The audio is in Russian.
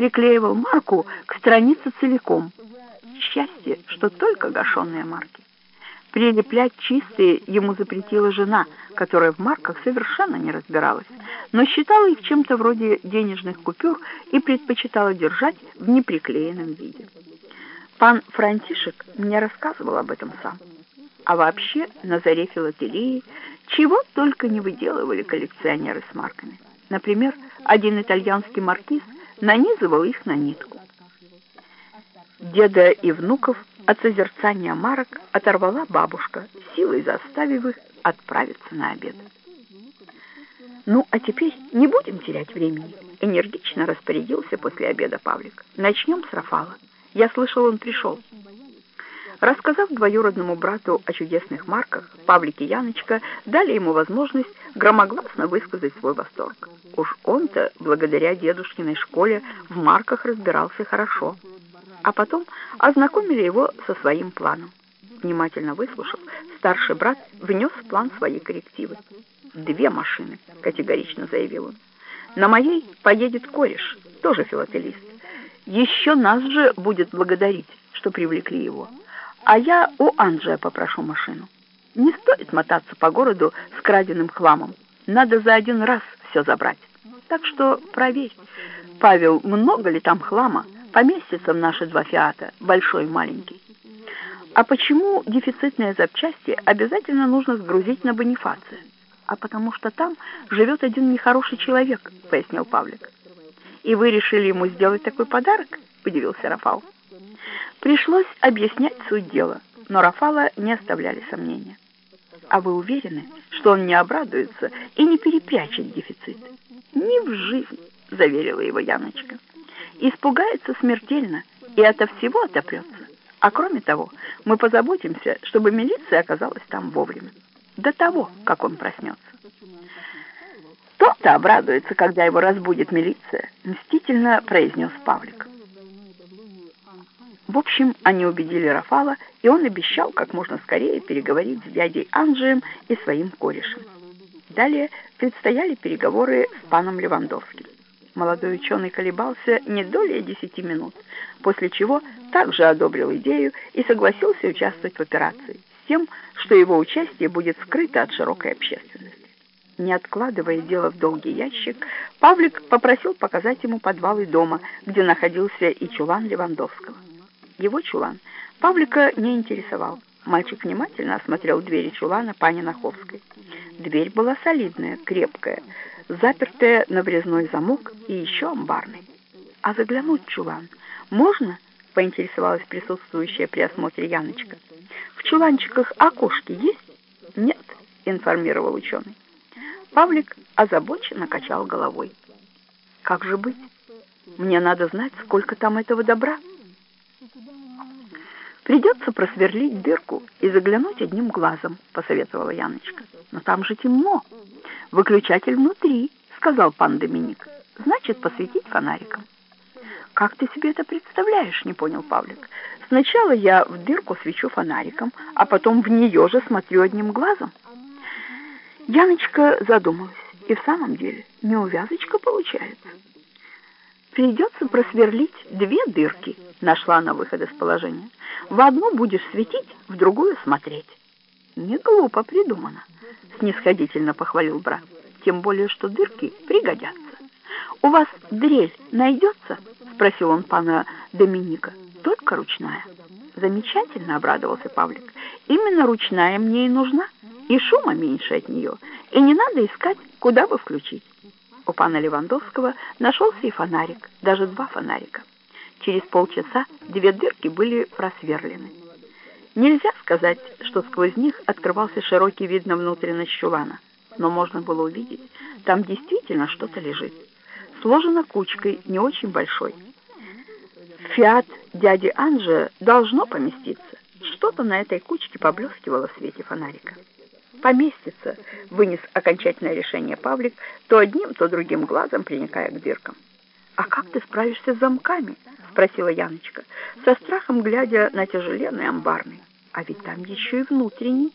приклеивал марку к странице целиком. Счастье, что только гашенные марки. Прилеплять чистые ему запретила жена, которая в марках совершенно не разбиралась, но считала их чем-то вроде денежных купюр и предпочитала держать в неприклеенном виде. Пан Франтишек мне рассказывал об этом сам. А вообще на заре филателии чего только не выделывали коллекционеры с марками. Например, один итальянский маркиз нанизывал их на нитку. Деда и внуков от созерцания марок оторвала бабушка, силой заставив их отправиться на обед. «Ну, а теперь не будем терять времени», — энергично распорядился после обеда Павлик. «Начнем с Рафала. Я слышал, он пришел». Рассказав двоюродному брату о чудесных марках, Павлик и Яночка дали ему возможность громогласно высказать свой восторг. Уж он-то, благодаря дедушкиной школе, в марках разбирался хорошо. А потом ознакомили его со своим планом. Внимательно выслушав, старший брат внес в план свои коррективы. «Две машины», — категорично заявил он. «На моей поедет кореш, тоже филателист. Еще нас же будет благодарить, что привлекли его». А я у Анджия попрошу машину. Не стоит мотаться по городу с краденным хламом. Надо за один раз все забрать. Так что проверь, Павел, много ли там хлама? Поместится в наши два фиата, большой и маленький. А почему дефицитные запчасти обязательно нужно сгрузить на Бонифация? А потому что там живет один нехороший человек, пояснил Павлик. И вы решили ему сделать такой подарок? Удивился Рафал. Пришлось объяснять суть дела, но Рафала не оставляли сомнения. А вы уверены, что он не обрадуется и не перепрячет дефицит? Ни в жизнь, заверила его Яночка. Испугается смертельно и ото всего отопрется. А кроме того, мы позаботимся, чтобы милиция оказалась там вовремя, до того, как он проснется. Тот-то обрадуется, когда его разбудит милиция, мстительно произнес Павлик. В общем, они убедили Рафала, и он обещал как можно скорее переговорить с дядей Анджием и своим корешем. Далее предстояли переговоры с паном Левандовским. Молодой ученый колебался не долее десяти минут, после чего также одобрил идею и согласился участвовать в операции, с тем, что его участие будет скрыто от широкой общественности. Не откладывая дело в долгий ящик, Павлик попросил показать ему подвалы дома, где находился и чулан Левандовского. Его чулан Павлика не интересовал. Мальчик внимательно осмотрел двери чулана пани Наховской. Дверь была солидная, крепкая, запертая на врезной замок и еще амбарный. «А заглянуть в чулан можно?» — поинтересовалась присутствующая при осмотре Яночка. «В чуланчиках окошки есть?» «Нет», — информировал ученый. Павлик озабоченно качал головой. «Как же быть? Мне надо знать, сколько там этого добра». «Придется просверлить дырку и заглянуть одним глазом», — посоветовала Яночка. «Но там же темно. Выключатель внутри», — сказал пан Доминик. «Значит, посветить фонариком». «Как ты себе это представляешь?» — не понял Павлик. «Сначала я в дырку свечу фонариком, а потом в нее же смотрю одним глазом». Яночка задумалась. И в самом деле неувязочка получается. Придется просверлить две дырки, нашла она выход из положения. В одну будешь светить, в другую смотреть. Не глупо придумано, снисходительно похвалил брат. Тем более, что дырки пригодятся. У вас дрель найдется? Спросил он пана Доминика. Только ручная. Замечательно обрадовался Павлик. Именно ручная мне и нужна. И шума меньше от нее. И не надо искать, куда бы включить. У пана Левандовского нашелся и фонарик, даже два фонарика. Через полчаса две дырки были просверлены. Нельзя сказать, что сквозь них открывался широкий вид на внутренность чулана, но можно было увидеть, там действительно что-то лежит. Сложено кучкой, не очень большой. Фиат дяди Анжи должно поместиться. Что-то на этой кучке поблескивало в свете фонарика поместится, вынес окончательное решение Павлик, то одним, то другим глазом приникая к дыркам. «А как ты справишься с замками?» — спросила Яночка, со страхом глядя на тяжеленный амбарный. «А ведь там еще и внутренний».